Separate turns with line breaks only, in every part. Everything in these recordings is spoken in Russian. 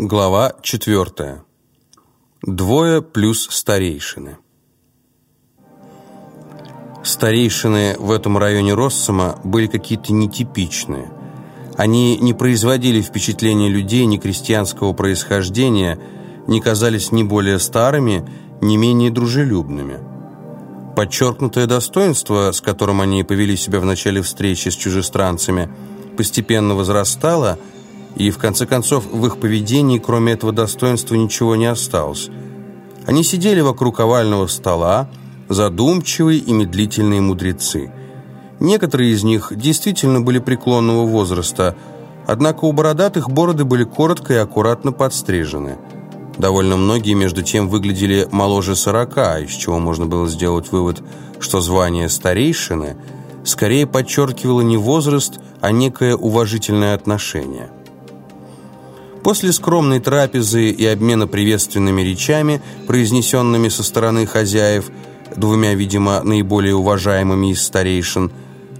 Глава четвертая. Двое плюс старейшины. Старейшины в этом районе Россома были какие-то нетипичные. Они не производили впечатления людей ни крестьянского происхождения, не казались ни более старыми, ни менее дружелюбными. Подчеркнутое достоинство, с которым они повели себя в начале встречи с чужестранцами, постепенно возрастало – и в конце концов в их поведении кроме этого достоинства ничего не осталось. Они сидели вокруг овального стола, задумчивые и медлительные мудрецы. Некоторые из них действительно были преклонного возраста, однако у бородатых бороды были коротко и аккуратно подстрижены. Довольно многие, между тем, выглядели моложе сорока, из чего можно было сделать вывод, что звание старейшины скорее подчеркивало не возраст, а некое уважительное отношение. После скромной трапезы и обмена приветственными речами, произнесенными со стороны хозяев, двумя, видимо, наиболее уважаемыми из старейшин,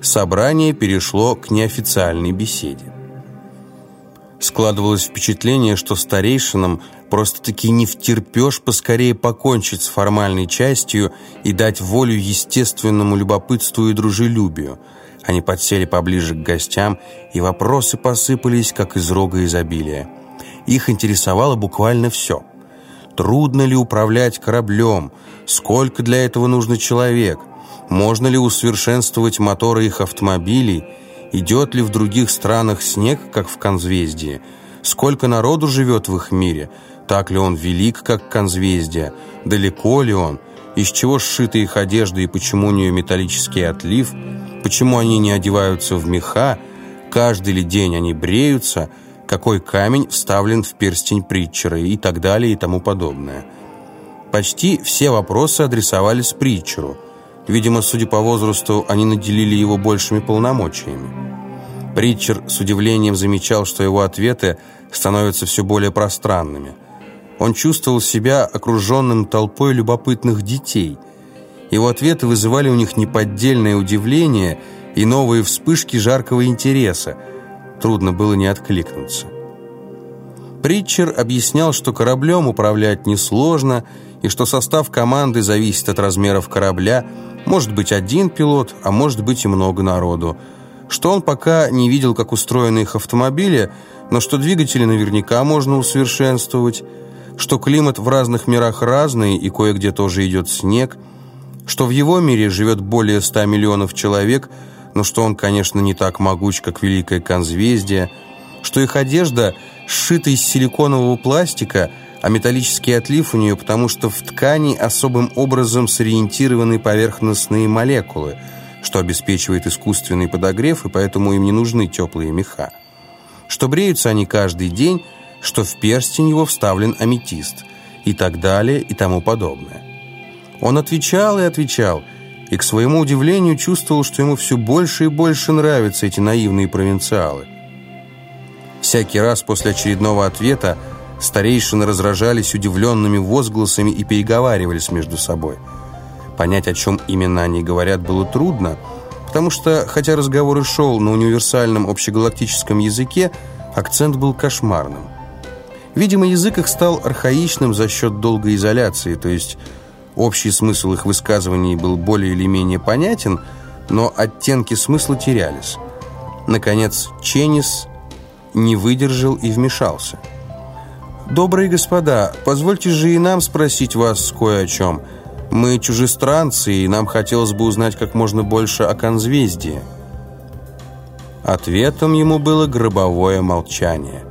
собрание перешло к неофициальной беседе. Складывалось впечатление, что старейшинам просто-таки не втерпешь поскорее покончить с формальной частью и дать волю естественному любопытству и дружелюбию. Они подсели поближе к гостям, и вопросы посыпались, как из рога изобилия. Их интересовало буквально все. Трудно ли управлять кораблем? Сколько для этого нужно человек? Можно ли усовершенствовать моторы их автомобилей? Идет ли в других странах снег, как в Конзвездии? Сколько народу живет в их мире? Так ли он велик, как Конзвездие? Далеко ли он? Из чего сшита их одежда и почему у нее металлический отлив? Почему они не одеваются в меха? Каждый ли день они бреются – какой камень вставлен в перстень Притчера и так далее и тому подобное. Почти все вопросы адресовались Притчеру. Видимо, судя по возрасту, они наделили его большими полномочиями. Притчер с удивлением замечал, что его ответы становятся все более пространными. Он чувствовал себя окруженным толпой любопытных детей. Его ответы вызывали у них неподдельное удивление и новые вспышки жаркого интереса – Трудно было не откликнуться. Притчер объяснял, что кораблем управлять несложно, и что состав команды зависит от размеров корабля, может быть один пилот, а может быть и много народу, что он пока не видел, как устроены их автомобили, но что двигатели наверняка можно усовершенствовать, что климат в разных мирах разный и кое-где тоже идет снег, что в его мире живет более 100 миллионов человек – но что он, конечно, не так могуч, как Великое Конзвездие, что их одежда сшита из силиконового пластика, а металлический отлив у нее, потому что в ткани особым образом сориентированы поверхностные молекулы, что обеспечивает искусственный подогрев, и поэтому им не нужны теплые меха. Что бреются они каждый день, что в перстень его вставлен аметист, и так далее, и тому подобное. Он отвечал и отвечал – и к своему удивлению чувствовал, что ему все больше и больше нравятся эти наивные провинциалы. Всякий раз после очередного ответа старейшины разражались удивленными возгласами и переговаривались между собой. Понять, о чем именно они говорят, было трудно, потому что, хотя разговор и шел на универсальном общегалактическом языке, акцент был кошмарным. Видимо, язык их стал архаичным за счет долгой изоляции, то есть Общий смысл их высказываний был более или менее понятен, но оттенки смысла терялись. Наконец, Ченнис не выдержал и вмешался. «Добрые господа, позвольте же и нам спросить вас кое о чем. Мы чужестранцы, и нам хотелось бы узнать как можно больше о конзвездии». Ответом ему было гробовое молчание.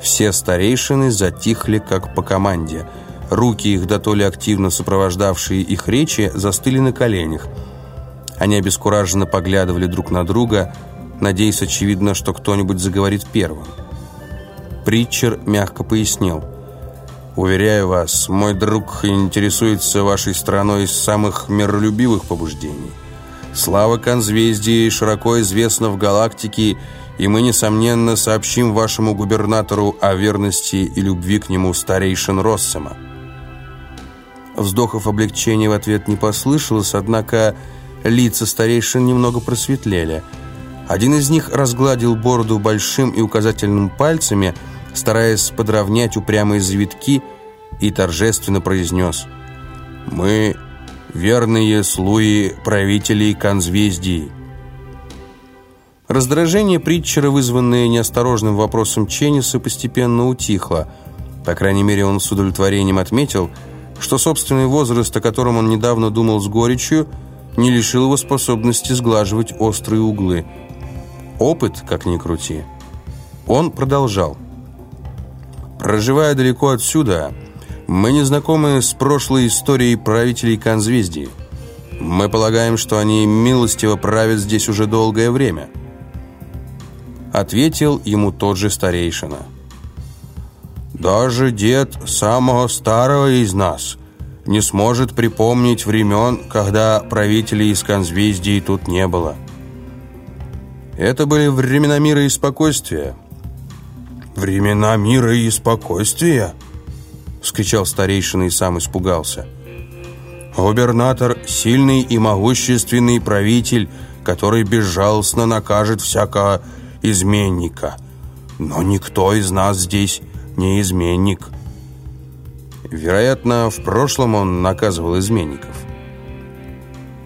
Все старейшины затихли, как по команде – Руки их, да то ли активно сопровождавшие их речи, застыли на коленях. Они обескураженно поглядывали друг на друга, надеясь, очевидно, что кто-нибудь заговорит первым. Притчер мягко пояснил. «Уверяю вас, мой друг интересуется вашей страной из самых миролюбивых побуждений. Слава конзвездии широко известна в галактике, и мы, несомненно, сообщим вашему губернатору о верности и любви к нему старейшин Россома». Вздохов облегчения в ответ не послышалось, однако лица старейшин немного просветлели. Один из них разгладил бороду большим и указательным пальцами, стараясь подровнять упрямые завитки, и торжественно произнес «Мы верные слуи правителей конзвездий». Раздражение Притчера, вызванное неосторожным вопросом Ченниса, постепенно утихло. По крайней мере, он с удовлетворением отметил, что собственный возраст, о котором он недавно думал с горечью, не лишил его способности сглаживать острые углы. Опыт, как ни крути. Он продолжал. «Проживая далеко отсюда, мы не знакомы с прошлой историей правителей Конзвездии. Мы полагаем, что они милостиво правят здесь уже долгое время». Ответил ему тот же старейшина. «Даже дед самого старого из нас не сможет припомнить времен, когда правителей из Конзвездии тут не было. Это были времена мира и спокойствия». «Времена мира и спокойствия?» — вскричал старейшина и сам испугался. «Губернатор — сильный и могущественный правитель, который безжалостно накажет всякого изменника. Но никто из нас здесь не изменник. Вероятно, в прошлом он наказывал изменников.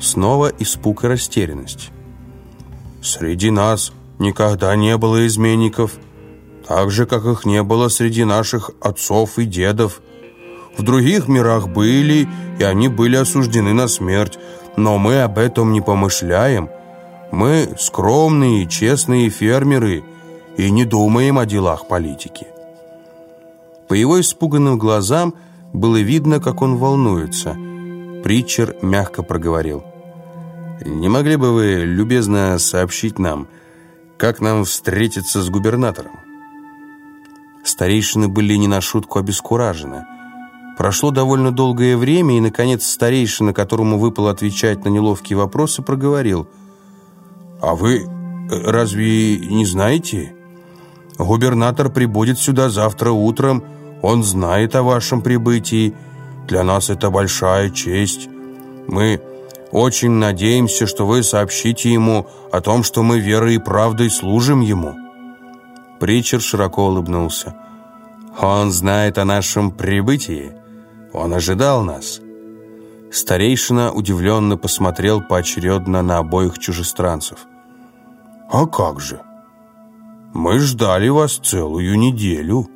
Снова испуг и растерянность. Среди нас никогда не было изменников, так же, как их не было среди наших отцов и дедов. В других мирах были, и они были осуждены на смерть, но мы об этом не помышляем – мы скромные, честные фермеры и не думаем о делах политики». По его испуганным глазам было видно, как он волнуется. Притчер мягко проговорил. «Не могли бы вы любезно сообщить нам, как нам встретиться с губернатором?» Старейшины были не на шутку обескуражены. Прошло довольно долгое время, и, наконец, старейшина, которому выпало отвечать на неловкие вопросы, проговорил – «А вы э, разве не знаете? Губернатор прибудет сюда завтра утром. Он знает о вашем прибытии. Для нас это большая честь. Мы очень надеемся, что вы сообщите ему о том, что мы верой и правдой служим ему». Притчер широко улыбнулся. «Он знает о нашем прибытии. Он ожидал нас». Старейшина удивленно посмотрел поочередно на обоих чужестранцев. «А как же? Мы ждали вас целую неделю».